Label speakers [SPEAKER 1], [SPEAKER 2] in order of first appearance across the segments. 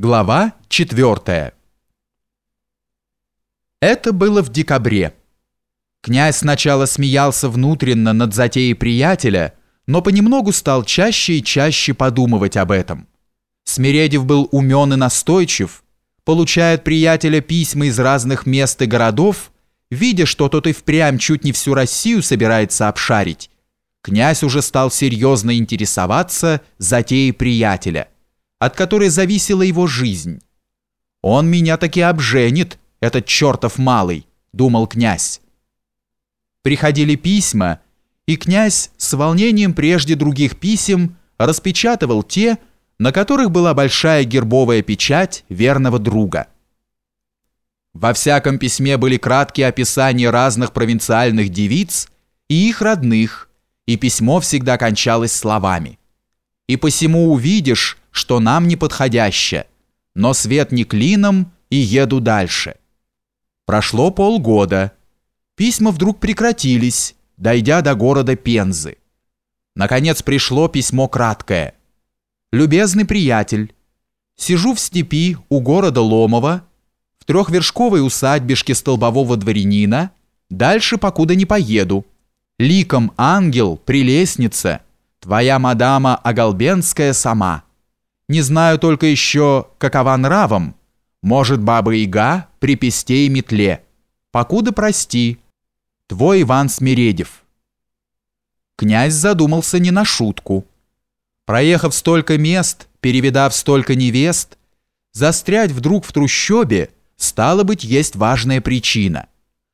[SPEAKER 1] Глава 4. Это было в декабре. Князь сначала смеялся внутренно над затеей приятеля, но понемногу стал чаще и чаще подумывать об этом. Смиредев был умен и настойчив, получая от приятеля письма из разных мест и городов, видя, что тот и впрямь чуть не всю Россию собирается обшарить, князь уже стал серьезно интересоваться затеей приятеля – от которой зависела его жизнь. «Он меня таки обженит, этот чертов малый», — думал князь. Приходили письма, и князь с волнением прежде других писем распечатывал те, на которых была большая гербовая печать верного друга. Во всяком письме были краткие описания разных провинциальных девиц и их родных, и письмо всегда кончалось словами. «И посему увидишь, что нам не подходяще, но свет не клином и еду дальше. Прошло полгода. Письма вдруг прекратились, дойдя до города Пензы. Наконец пришло письмо краткое. «Любезный приятель, сижу в степи у города Ломова, в трехвершковой усадьбешке столбового дворянина, дальше покуда не поеду. Ликом ангел, прелестница, твоя мадама Оголбенская сама». Не знаю только еще, какова нравом. Может, баба-яга при песте и метле. Покуда прости. Твой Иван Смиредев. Князь задумался не на шутку. Проехав столько мест, перевидав столько невест, застрять вдруг в трущобе, стало быть, есть важная причина.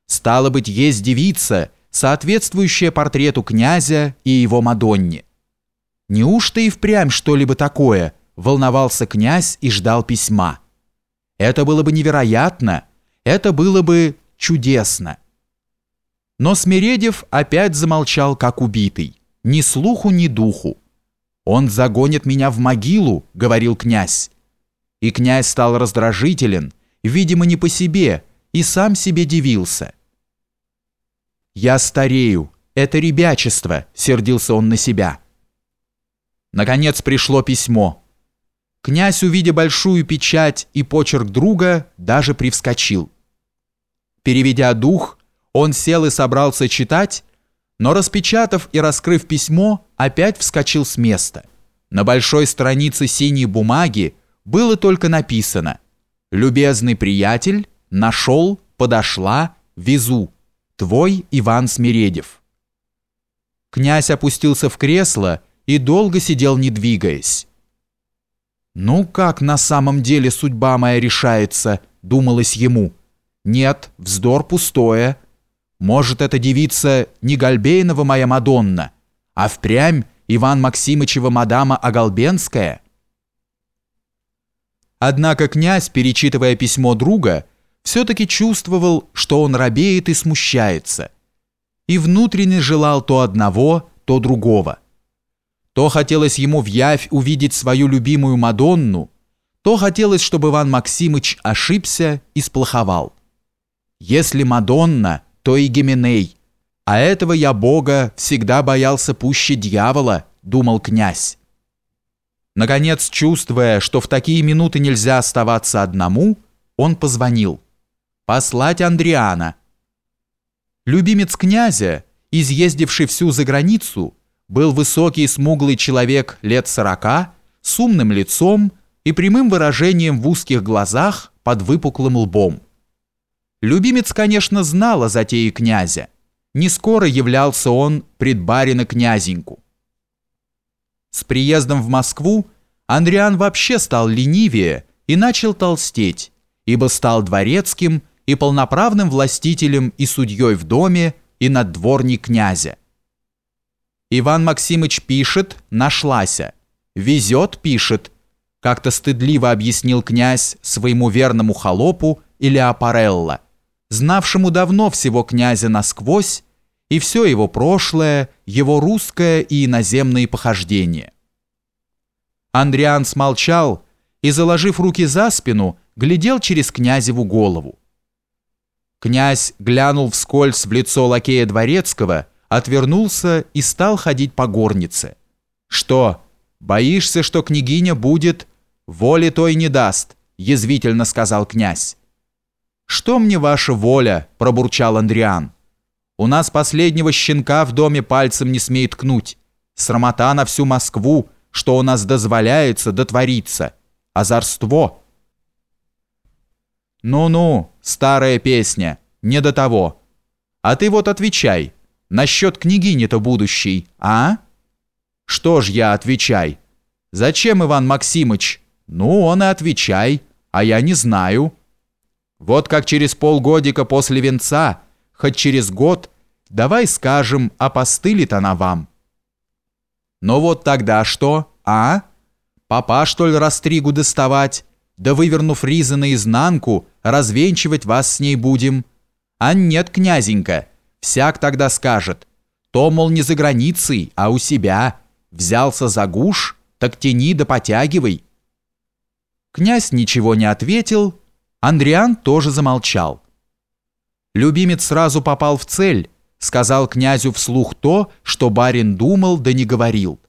[SPEAKER 1] Стало быть, есть девица, соответствующая портрету князя и его Мадонне. Неужто и впрямь что-либо такое – волновался князь и ждал письма. Это было бы невероятно, это было бы чудесно. Но Смиредев опять замолчал, как убитый, ни слуху, ни духу. «Он загонит меня в могилу», — говорил князь. И князь стал раздражителен, видимо, не по себе, и сам себе дивился. «Я старею, это ребячество», — сердился он на себя. Наконец пришло письмо. Князь, увидя большую печать и почерк друга, даже привскочил. Переведя дух, он сел и собрался читать, но распечатав и раскрыв письмо, опять вскочил с места. На большой странице синей бумаги было только написано «Любезный приятель, нашел, подошла, везу. Твой Иван Смиредев». Князь опустился в кресло и долго сидел не двигаясь. «Ну как на самом деле судьба моя решается?» – думалось ему. «Нет, вздор пустое. Может, эта девица не Гальбейнова моя Мадонна, а впрямь Иван Максимычева мадама Оголбенская?» Однако князь, перечитывая письмо друга, все-таки чувствовал, что он робеет и смущается, и внутренне желал то одного, то другого – то хотелось ему в явь увидеть свою любимую Мадонну, то хотелось, чтобы Иван Максимыч ошибся и сплоховал. Если Мадонна, то и Гименей, а этого я Бога всегда боялся пуще дьявола, думал князь. Наконец, чувствуя, что в такие минуты нельзя оставаться одному, он позвонил. Послать Андриана. Любимец князя, изъездивший всю заграницу, был высокий смуглый человек лет сорока, с умным лицом и прямым выражением в узких глазах под выпуклым лбом. Любимец, конечно, знал о затее князя. Не скоро являлся он пред барина князеньку. С приездом в Москву Андриан вообще стал ленивее и начал толстеть, ибо стал дворецким и полноправным властителем и судьей в доме, и наддворник князя. Иван Максимыч пишет, нашлася. Везет, пишет. Как-то стыдливо объяснил князь своему верному холопу или аппарелла, знавшему давно всего князя насквозь, и все его прошлое, его русское и иноземные похождения. Андриан смолчал и, заложив руки за спину, глядел через князеву голову. Князь глянул вскользь в лицо лакея дворецкого отвернулся и стал ходить по горнице. «Что, боишься, что княгиня будет...» Воли той не даст, язвительно сказал князь. Что мне ваша воля, пробурчал Андриан. У нас последнего щенка в доме пальцем не смеет ткнуть. Срамота на всю Москву, что у нас дозволяется, дотворится. Озорство. Ну-ну, старая песня, не до того. А ты вот отвечай, насчет княгини-то будущей, а? Что ж я отвечай? Зачем, Иван Максимыч? Ну, он и отвечай, а я не знаю. Вот как через полгодика после венца, хоть через год, давай скажем, опостылит она вам. Но вот тогда что, а? Папа, что ли, растригу доставать? Да вывернув ризы наизнанку, развенчивать вас с ней будем. А нет, князенька, всяк тогда скажет. То, мол, не за границей, а у себя. Взялся за гуш, так тяни да потягивай. Князь ничего не ответил, Андриан тоже замолчал. Любимец сразу попал в цель, сказал князю вслух то, что барин думал да не говорил.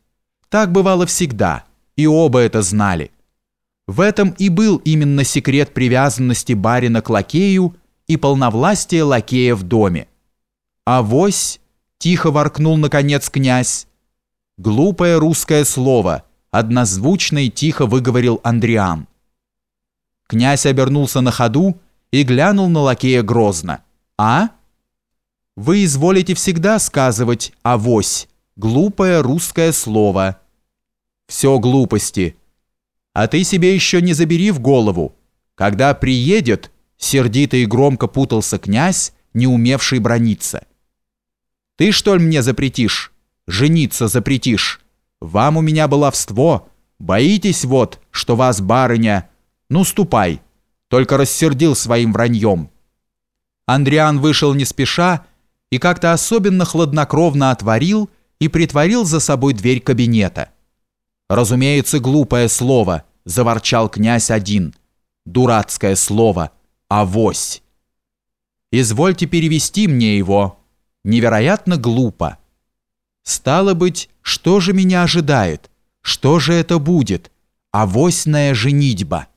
[SPEAKER 1] Так бывало всегда, и оба это знали. В этом и был именно секрет привязанности барина к лакею и полновластия лакея в доме. «Авось!» – тихо воркнул наконец князь. «Глупое русское слово», – однозвучно и тихо выговорил Андриан. Князь обернулся на ходу и глянул на лакея грозно. «А? Вы изволите всегда сказывать «авось», глупое русское слово». «Все глупости. А ты себе еще не забери в голову. Когда приедет, сердито и громко путался князь, не умевший брониться. Ты что ли мне запретишь? Жениться запретишь? Вам у меня баловство. Боитесь вот, что вас барыня ну, ступай. Только рассердил своим враньем. Андриан вышел не спеша и как-то особенно хладнокровно отворил и притворил за собой дверь кабинета. «Разумеется, глупое слово», – заворчал князь один. «Дурацкое слово. Авось». «Извольте перевести мне его. Невероятно глупо». «Стало быть, что же меня ожидает? Что же это будет? Авосьная женитьба».